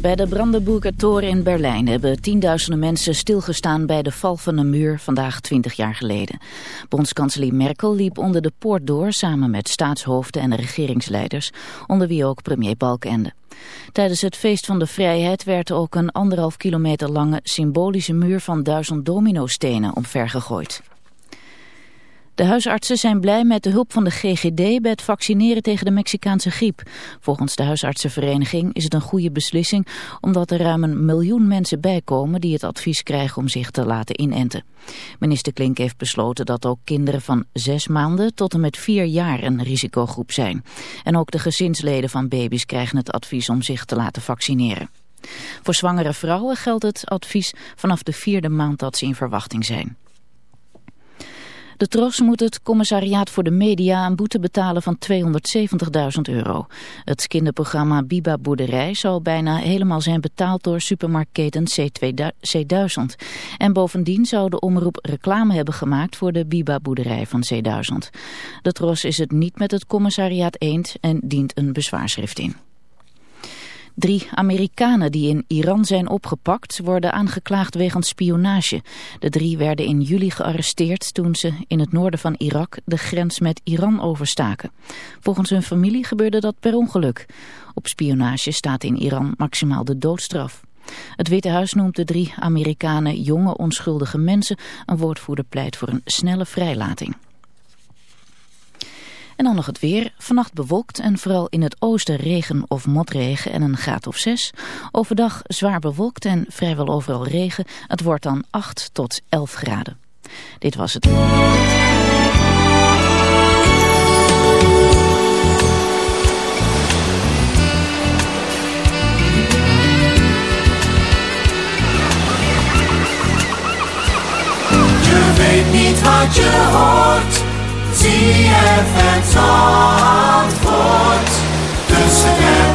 Bij de Brandenburger Toren in Berlijn hebben tienduizenden mensen stilgestaan bij de val van een muur vandaag 20 jaar geleden. Bondskanselier Merkel liep onder de poort door samen met staatshoofden en regeringsleiders, onder wie ook premier Balkenende. Tijdens het feest van de vrijheid werd ook een anderhalf kilometer lange symbolische muur van duizend dominostenen omvergegooid. De huisartsen zijn blij met de hulp van de GGD bij het vaccineren tegen de Mexicaanse griep. Volgens de huisartsenvereniging is het een goede beslissing omdat er ruim een miljoen mensen bijkomen die het advies krijgen om zich te laten inenten. Minister Klink heeft besloten dat ook kinderen van zes maanden tot en met vier jaar een risicogroep zijn. En ook de gezinsleden van baby's krijgen het advies om zich te laten vaccineren. Voor zwangere vrouwen geldt het advies vanaf de vierde maand dat ze in verwachting zijn. De Tros moet het commissariaat voor de media een boete betalen van 270.000 euro. Het kinderprogramma Biba Boerderij zal bijna helemaal zijn betaald door supermarktketen C1000. En bovendien zou de omroep reclame hebben gemaakt voor de Biba Boerderij van C1000. De Tros is het niet met het commissariaat eens en dient een bezwaarschrift in. Drie Amerikanen die in Iran zijn opgepakt worden aangeklaagd wegens spionage. De drie werden in juli gearresteerd toen ze in het noorden van Irak de grens met Iran overstaken. Volgens hun familie gebeurde dat per ongeluk. Op spionage staat in Iran maximaal de doodstraf. Het Witte Huis noemt de drie Amerikanen jonge onschuldige mensen. Een woordvoerder pleit voor een snelle vrijlating. En dan nog het weer. Vannacht bewolkt en vooral in het oosten regen of motregen en een graad of 6. Overdag zwaar bewolkt en vrijwel overal regen. Het wordt dan 8 tot 11 graden. Dit was het. Je weet niet wat je hoort. ZFM Zandvoort Tussen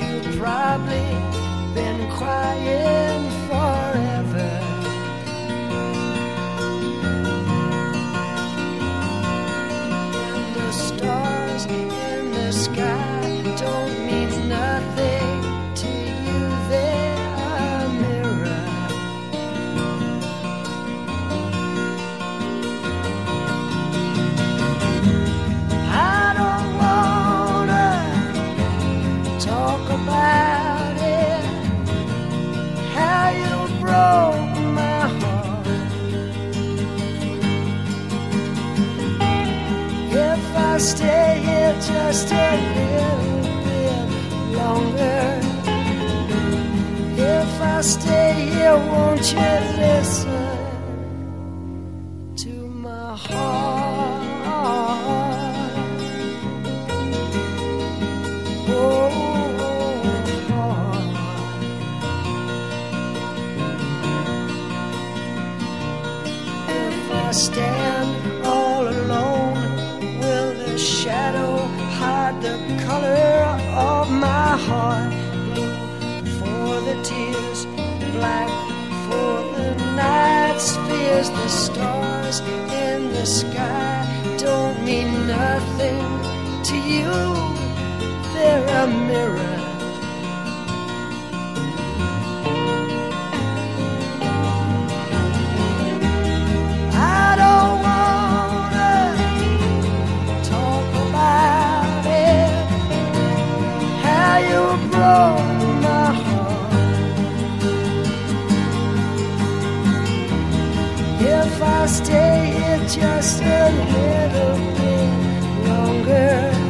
you've probably been crying bit longer. If I stay here, won't you listen you. They're a mirror. I don't wanna talk about it. How you broke my heart. If I stay here just a little bit longer.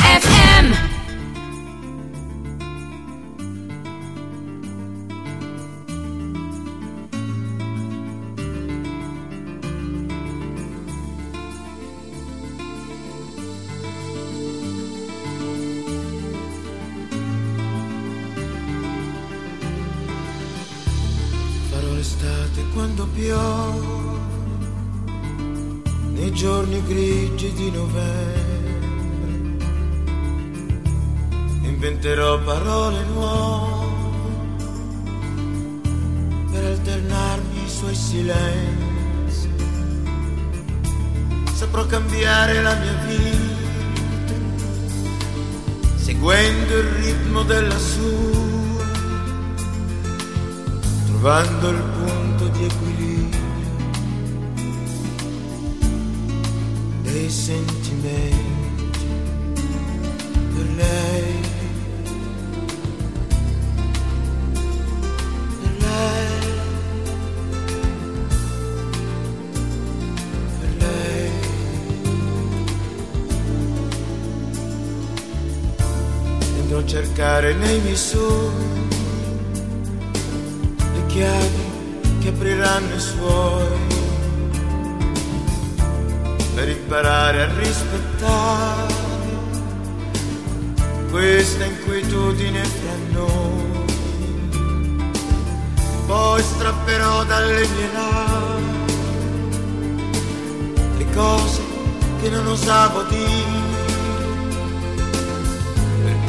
A cercare nei sogni le chiavi che apriranno i suoi per imparare a rispettare questa inquietudine fra noi. Poi strapperò dalle mie labbra le cose che non osavo dire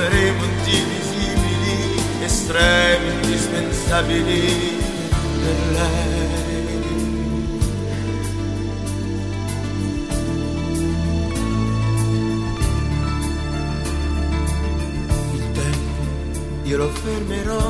saremo indivisibili, estremi, indispensabili per lei. Tempo io lo fermerò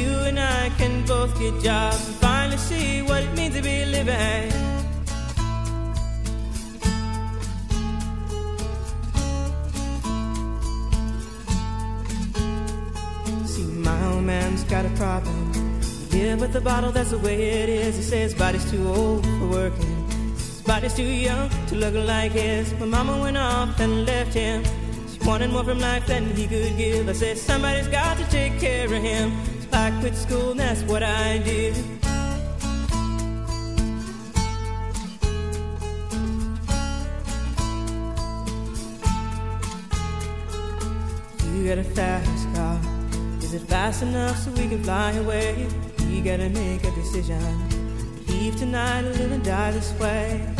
You and I can both get jobs and finally see what it means to be living. See, my old man's got a problem. Yeah, with the bottle, that's the way it is. He says body's too old for working. His body's too young to look like his. My mama went off and left him. She wanted more from life than he could give. I said, somebody's got to take care of him. I quit school, and that's what I did. You got a fast car. Is it fast enough so we can fly away? We gotta make a decision. Leave tonight or live and die this way.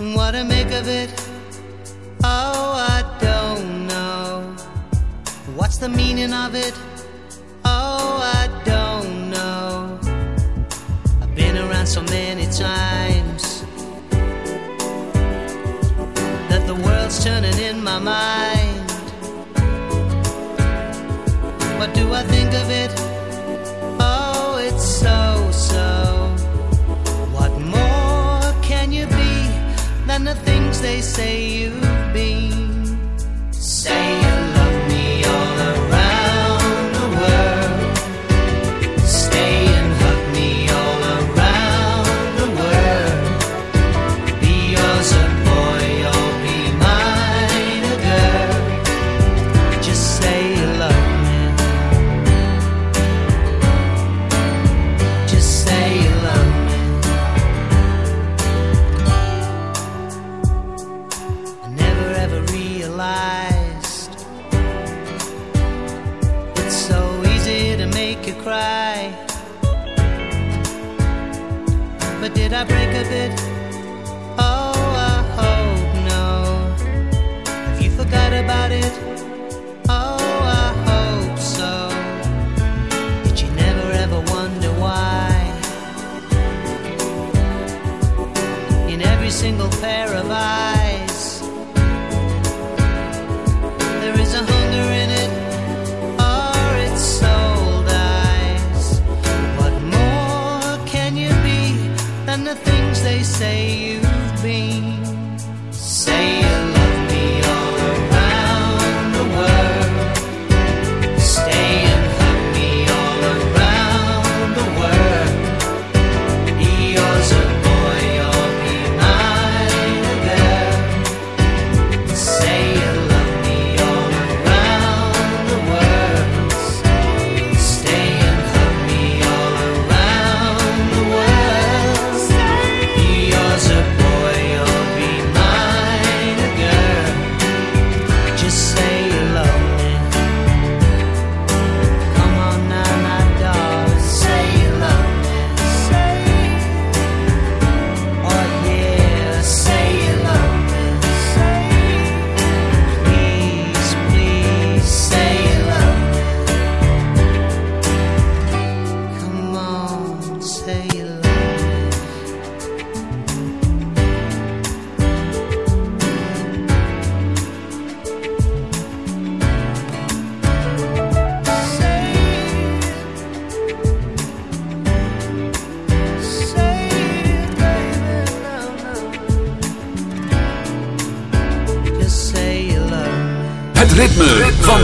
And what to make of it? Oh, I don't know. What's the meaning of it? Oh, I don't know. I've been around so many times that the world's turning in my mind. What do I think of it? they say you've been. Say you've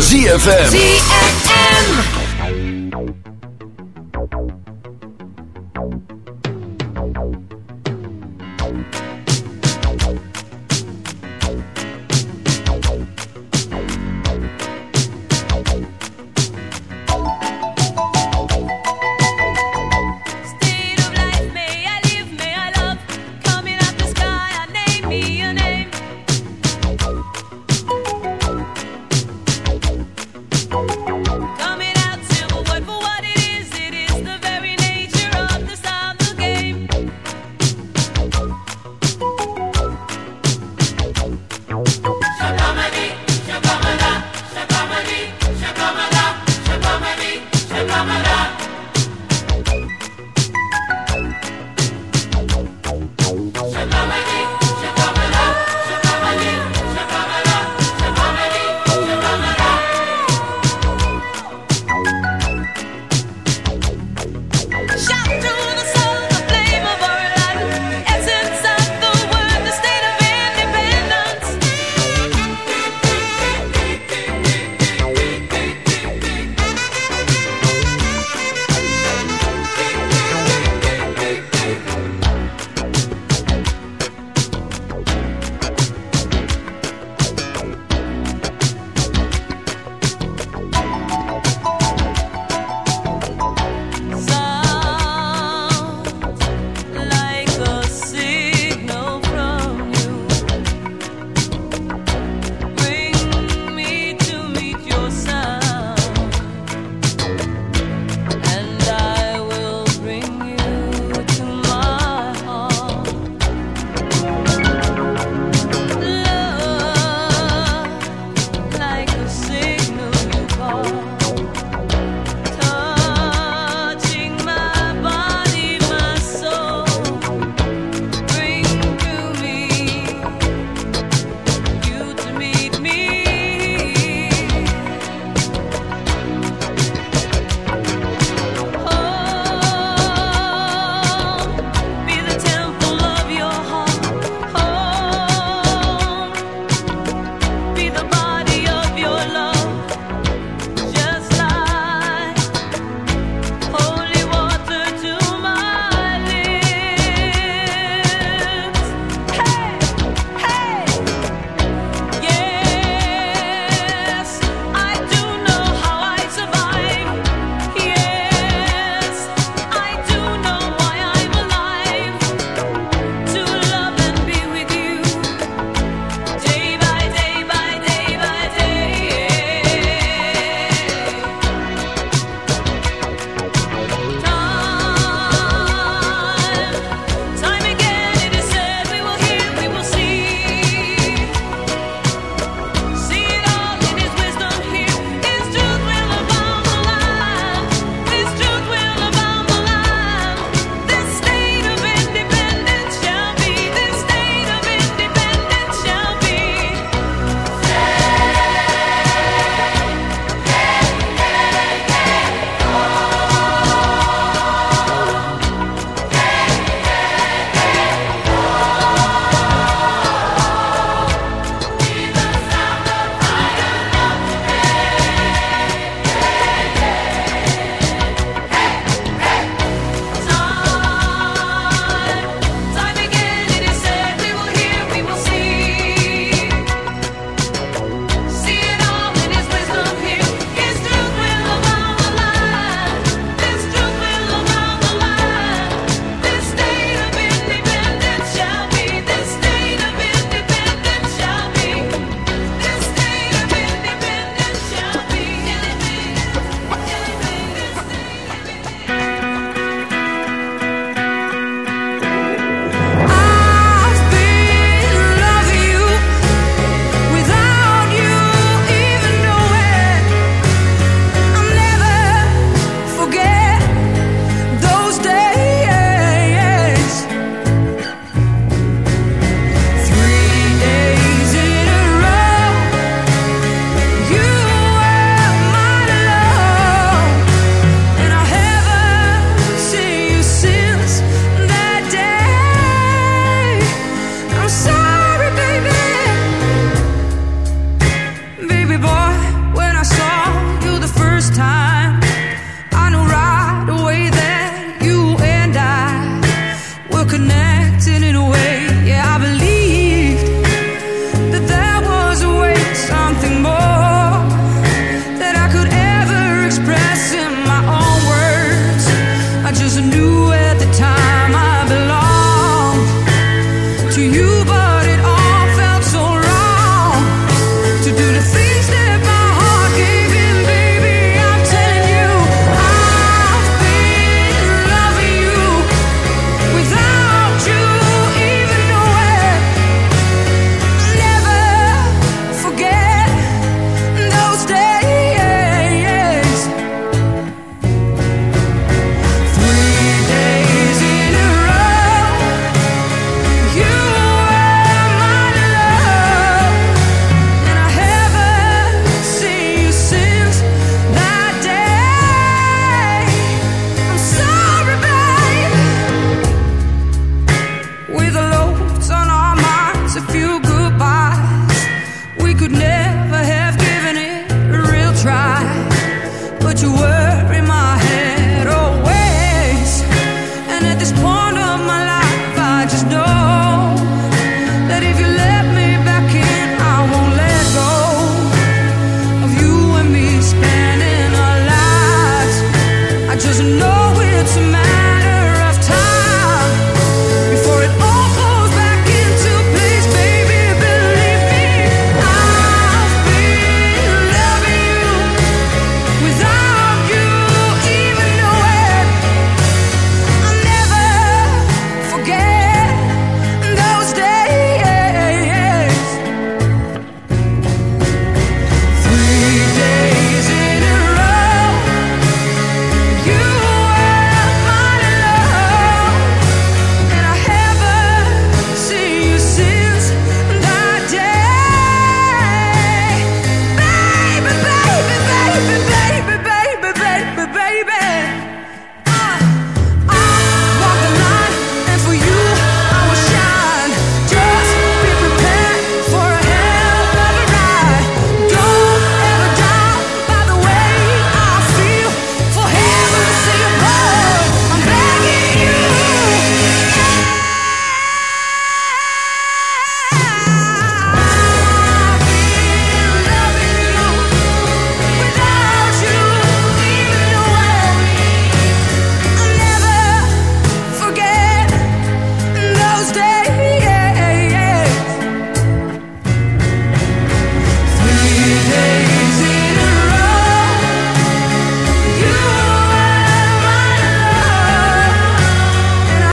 ZFM. ZFM.